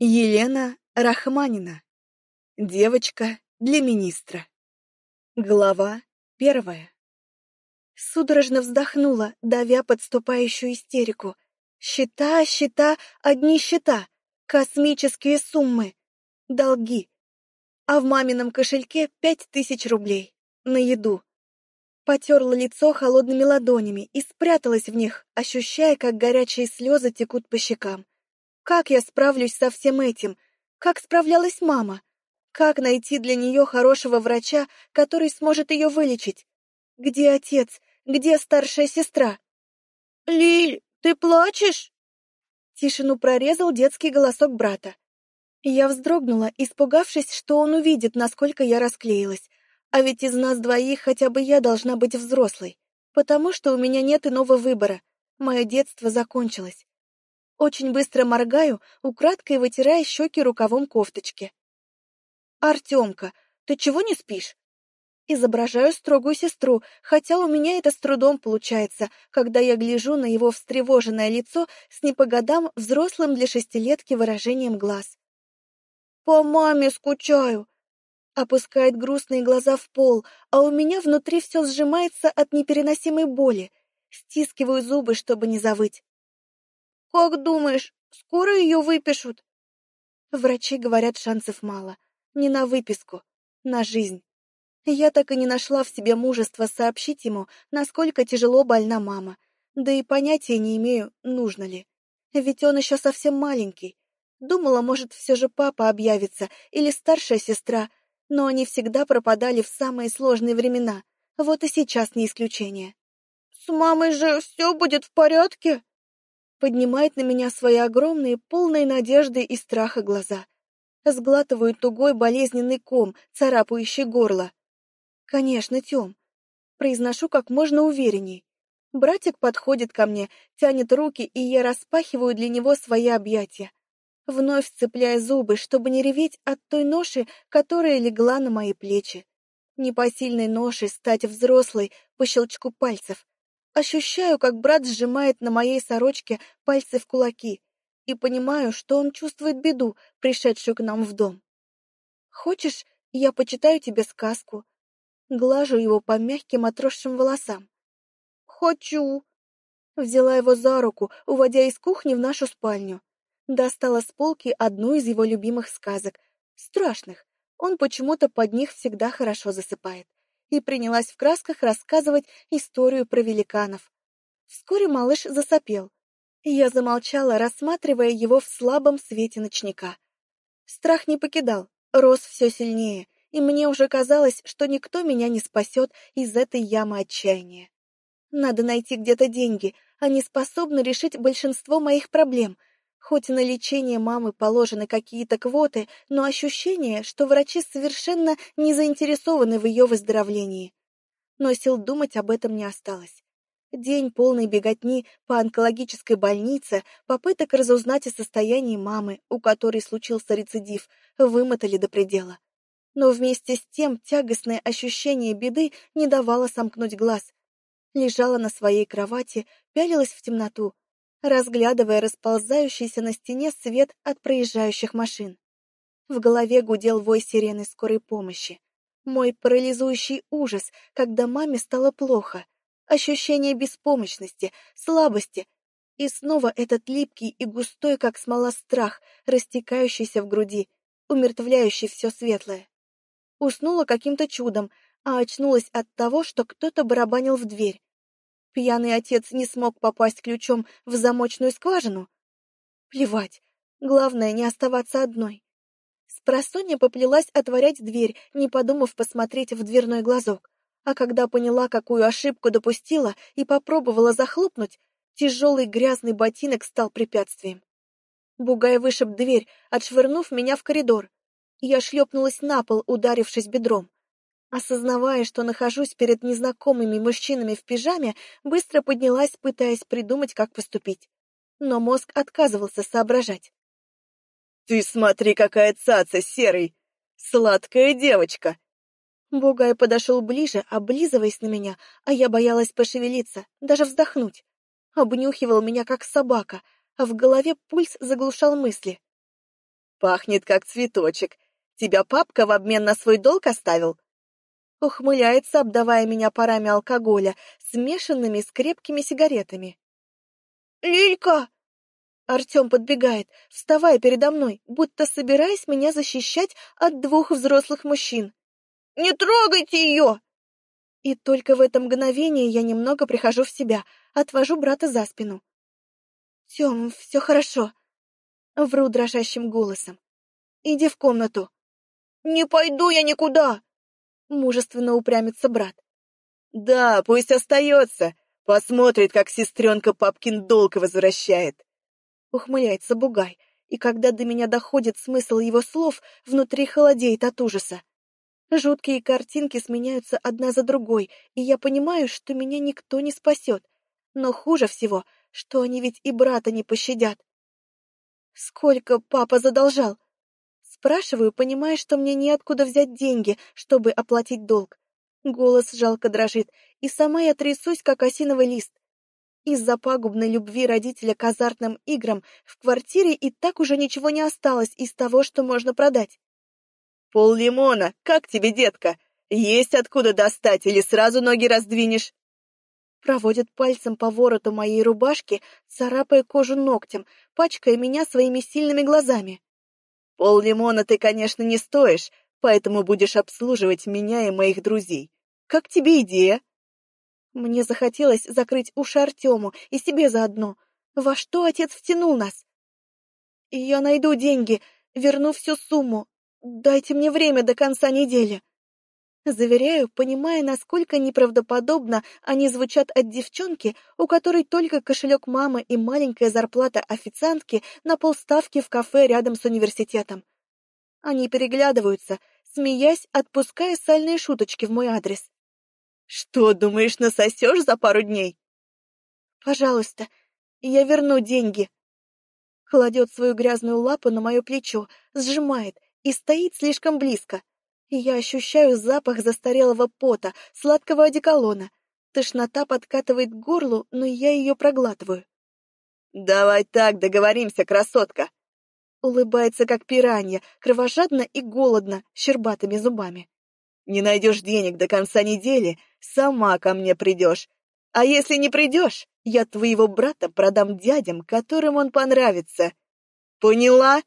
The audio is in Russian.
Елена Рахманина. Девочка для министра. Глава первая. Судорожно вздохнула, давя подступающую истерику. Счета, счета, одни счета. Космические суммы. Долги. А в мамином кошельке пять тысяч рублей. На еду. Потерла лицо холодными ладонями и спряталась в них, ощущая, как горячие слезы текут по щекам. Как я справлюсь со всем этим? Как справлялась мама? Как найти для нее хорошего врача, который сможет ее вылечить? Где отец? Где старшая сестра? «Лиль, ты плачешь?» Тишину прорезал детский голосок брата. Я вздрогнула, испугавшись, что он увидит, насколько я расклеилась. А ведь из нас двоих хотя бы я должна быть взрослой, потому что у меня нет иного выбора. Мое детство закончилось. Очень быстро моргаю, украдкой вытирая щеки рукавом кофточки. «Артемка, ты чего не спишь?» Изображаю строгую сестру, хотя у меня это с трудом получается, когда я гляжу на его встревоженное лицо с не по годам взрослым для шестилетки выражением глаз. «По маме скучаю!» Опускает грустные глаза в пол, а у меня внутри все сжимается от непереносимой боли. Стискиваю зубы, чтобы не завыть. «Как думаешь, скоро ее выпишут?» Врачи говорят, шансов мало. Не на выписку, на жизнь. Я так и не нашла в себе мужества сообщить ему, насколько тяжело больна мама. Да и понятия не имею, нужно ли. Ведь он еще совсем маленький. Думала, может, все же папа объявится или старшая сестра, но они всегда пропадали в самые сложные времена. Вот и сейчас не исключение. «С мамой же все будет в порядке?» Поднимает на меня свои огромные, полные надежды и страха глаза. Сглатываю тугой болезненный ком, царапающий горло. «Конечно, Тём». Произношу как можно уверенней. Братик подходит ко мне, тянет руки, и я распахиваю для него свои объятия. Вновь цепляя зубы, чтобы не реветь от той ноши, которая легла на мои плечи. Непосильной ноши стать взрослой по щелчку пальцев. Ощущаю, как брат сжимает на моей сорочке пальцы в кулаки, и понимаю, что он чувствует беду, пришедшую к нам в дом. «Хочешь, я почитаю тебе сказку?» Глажу его по мягким отросшим волосам. «Хочу!» Взяла его за руку, уводя из кухни в нашу спальню. Достала с полки одну из его любимых сказок. Страшных. Он почему-то под них всегда хорошо засыпает и принялась в красках рассказывать историю про великанов. Вскоре малыш засопел. Я замолчала, рассматривая его в слабом свете ночника. Страх не покидал, рос все сильнее, и мне уже казалось, что никто меня не спасет из этой ямы отчаяния. Надо найти где-то деньги, они способны решить большинство моих проблем — Хоть на лечение мамы положены какие-то квоты, но ощущение, что врачи совершенно не заинтересованы в ее выздоровлении. Но сил думать об этом не осталось. День полный беготни по онкологической больнице, попыток разузнать о состоянии мамы, у которой случился рецидив, вымотали до предела. Но вместе с тем тягостное ощущение беды не давало сомкнуть глаз. Лежала на своей кровати, пялилась в темноту, разглядывая расползающийся на стене свет от проезжающих машин. В голове гудел вой сирены скорой помощи. Мой парализующий ужас, когда маме стало плохо. Ощущение беспомощности, слабости. И снова этот липкий и густой, как смола, страх, растекающийся в груди, умертвляющий все светлое. Уснула каким-то чудом, а очнулась от того, что кто-то барабанил в дверь. Пьяный отец не смог попасть ключом в замочную скважину? Плевать. Главное, не оставаться одной. Спросонья поплелась отворять дверь, не подумав посмотреть в дверной глазок. А когда поняла, какую ошибку допустила, и попробовала захлопнуть, тяжелый грязный ботинок стал препятствием. Бугай вышиб дверь, отшвырнув меня в коридор. Я шлепнулась на пол, ударившись бедром. Осознавая, что нахожусь перед незнакомыми мужчинами в пижаме, быстро поднялась, пытаясь придумать, как поступить. Но мозг отказывался соображать. «Ты смотри, какая цаца, серый! Сладкая девочка!» Бугай подошел ближе, облизываясь на меня, а я боялась пошевелиться, даже вздохнуть. Обнюхивал меня, как собака, а в голове пульс заглушал мысли. Пахнет, как цветочек. Тебя папка в обмен на свой долг оставил?» Ухмыляется, обдавая меня парами алкоголя, смешанными с крепкими сигаретами. «Лилька!» Артем подбегает, вставая передо мной, будто собираясь меня защищать от двух взрослых мужчин. «Не трогайте ее!» И только в это мгновение я немного прихожу в себя, отвожу брата за спину. «Тем, все хорошо», — вру дрожащим голосом. «Иди в комнату». «Не пойду я никуда!» — мужественно упрямится брат. «Да, пусть остается. Посмотрит, как сестренка папкин долг возвращает». Ухмыляется Бугай, и когда до меня доходит смысл его слов, внутри холодеет от ужаса. Жуткие картинки сменяются одна за другой, и я понимаю, что меня никто не спасет. Но хуже всего, что они ведь и брата не пощадят. Сколько папа задолжал? Спрашиваю, понимая, что мне неоткуда взять деньги, чтобы оплатить долг. Голос жалко дрожит, и сама я трясусь, как осиновый лист. Из-за пагубной любви родителя к азартным играм в квартире и так уже ничего не осталось из того, что можно продать. «Пол лимона! Как тебе, детка? Есть откуда достать или сразу ноги раздвинешь?» Проводит пальцем по вороту моей рубашки, царапая кожу ногтем, пачкая меня своими сильными глазами. «Пол ты, конечно, не стоишь, поэтому будешь обслуживать меня и моих друзей. Как тебе идея?» Мне захотелось закрыть уши Артему и себе заодно. Во что отец втянул нас? «Я найду деньги, верну всю сумму, Дайте мне время до конца недели. Заверяю, понимая, насколько неправдоподобно они звучат от девчонки, у которой только кошелек мамы и маленькая зарплата официантки на полставки в кафе рядом с университетом. Они переглядываются, смеясь, отпуская сальные шуточки в мой адрес. «Что, думаешь, насосешь за пару дней?» «Пожалуйста, я верну деньги». Кладет свою грязную лапу на мое плечо, сжимает, и стоит слишком близко. И я ощущаю запах застарелого пота, сладкого одеколона. Тошнота подкатывает к горлу, но я ее проглатываю. «Давай так договоримся, красотка!» Улыбается, как пиранья, кровожадно и голодно, щербатыми зубами. «Не найдешь денег до конца недели, сама ко мне придешь. А если не придешь, я твоего брата продам дядям, которым он понравится. Поняла?»